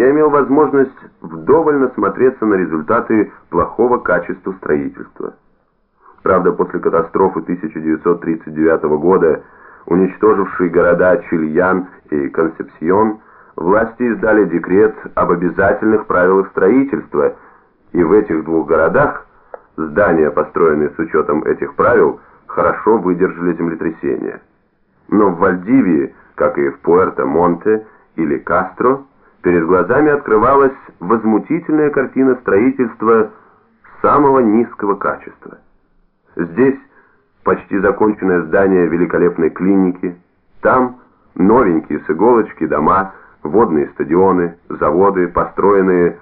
я имел возможность вдоволь насмотреться на результаты плохого качества строительства. Правда, после катастрофы 1939 года, уничтожившей города Чильян и Консепсьон, власти издали декрет об обязательных правилах строительства, и в этих двух городах здания, построенные с учетом этих правил, хорошо выдержали землетрясения. Но в Вальдивии, как и в Пуэрто-Монте или Кастро, перед глазами открывалась возмутительная картина строительства самого низкого качества. Здесь почти законченное здание великолепной клиники, там новенькие с иголочки дома, водные стадионы, заводы, построенные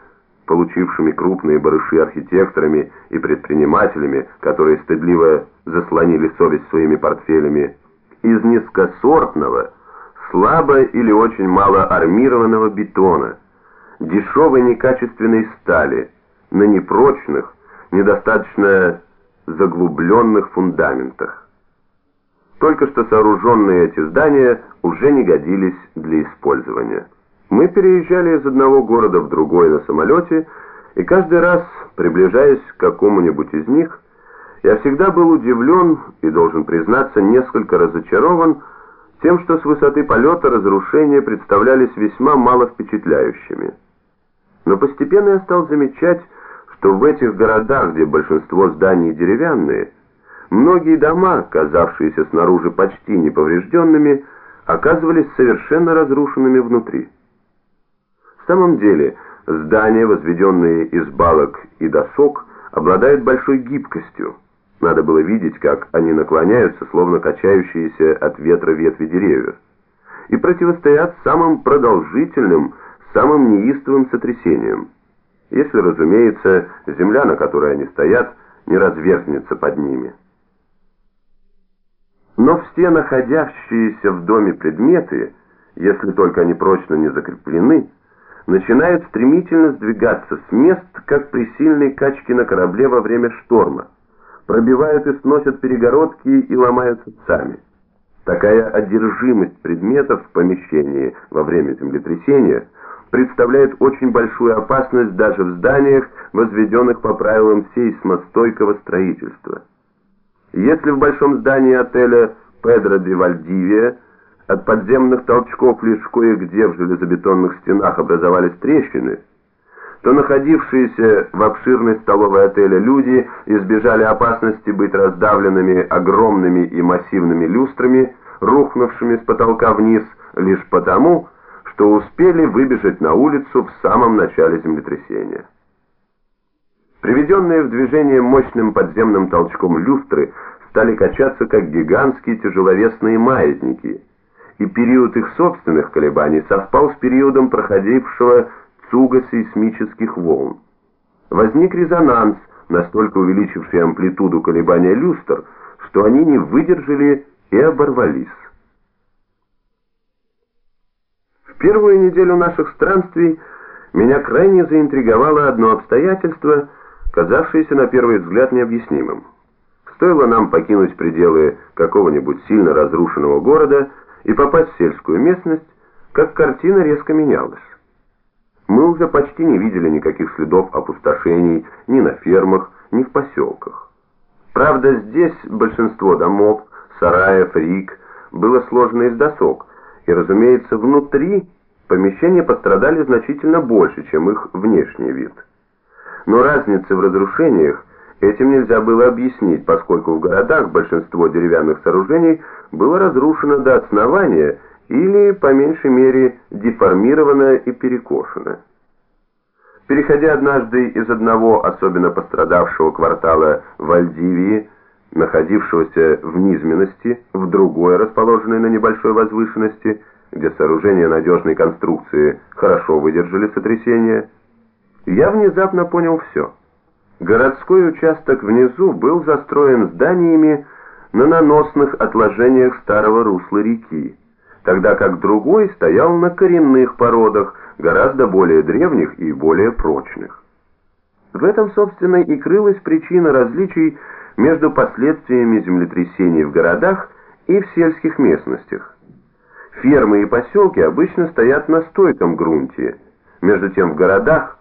получившими крупные барыши архитекторами и предпринимателями, которые стыдливо заслонили совесть своими портфелями, из низкосортного, слабо или очень мало армированного бетона, дешевой некачественной стали, на непрочных, недостаточно заглубленных фундаментах. Только что сооруженные эти здания уже не годились для использования. Мы переезжали из одного города в другой на самолете, и каждый раз, приближаясь к какому-нибудь из них, я всегда был удивлен и, должен признаться, несколько разочарован тем, что с высоты полета разрушения представлялись весьма мало впечатляющими. Но постепенно я стал замечать, что в этих городах, где большинство зданий деревянные, многие дома, казавшиеся снаружи почти неповрежденными, оказывались совершенно разрушенными внутри. В самом деле, здания, возведенные из балок и досок, обладают большой гибкостью. Надо было видеть, как они наклоняются, словно качающиеся от ветра ветви деревьев, и противостоят самым продолжительным, самым неистовым сотрясениям если, разумеется, земля, на которой они стоят, не разверзнется под ними. Но все находящиеся в доме предметы, если только они прочно не закреплены, начинают стремительно сдвигаться с мест, как при сильной качке на корабле во время шторма, пробивают и сносят перегородки и ломаются сами. Такая одержимость предметов в помещении во время землетрясения – представляет очень большую опасность даже в зданиях, возведенных по правилам сейсмостойкого строительства. Если в большом здании отеля Педро де Вальдивия от подземных толчков лишь кое-где в железобетонных стенах образовались трещины, то находившиеся в обширной столовой отеля люди избежали опасности быть раздавленными огромными и массивными люстрами, рухнувшими с потолка вниз лишь потому, что успели выбежать на улицу в самом начале землетрясения. Приведенные в движение мощным подземным толчком люстры стали качаться как гигантские тяжеловесные маятники, и период их собственных колебаний совпал с периодом проходившего цуга сейсмических волн. Возник резонанс, настолько увеличивший амплитуду колебания люстр, что они не выдержали и оборвались. первую неделю наших странствий меня крайне заинтриговало одно обстоятельство, казавшееся на первый взгляд необъяснимым. Стоило нам покинуть пределы какого-нибудь сильно разрушенного города и попасть в сельскую местность, как картина резко менялась. Мы уже почти не видели никаких следов опустошений ни на фермах, ни в поселках. Правда, здесь большинство домов, сараев, рик было сложено из досок, и, разумеется, внутри помещения пострадали значительно больше, чем их внешний вид. Но разницы в разрушениях этим нельзя было объяснить, поскольку в городах большинство деревянных сооружений было разрушено до основания или, по меньшей мере, деформировано и перекошено. Переходя однажды из одного особенно пострадавшего квартала Вальдивии, находившегося в низменности, в другой, расположенной на небольшой возвышенности, где сооружения надежной конструкции хорошо выдержали сотрясение, я внезапно понял все. Городской участок внизу был застроен зданиями на наносных отложениях старого русла реки, тогда как другой стоял на коренных породах, гораздо более древних и более прочных. В этом, собственно, и крылась причина различий между последствиями землетрясений в городах и в сельских местностях. Фермы и поселки обычно стоят на стойком грунте, Между тем в городах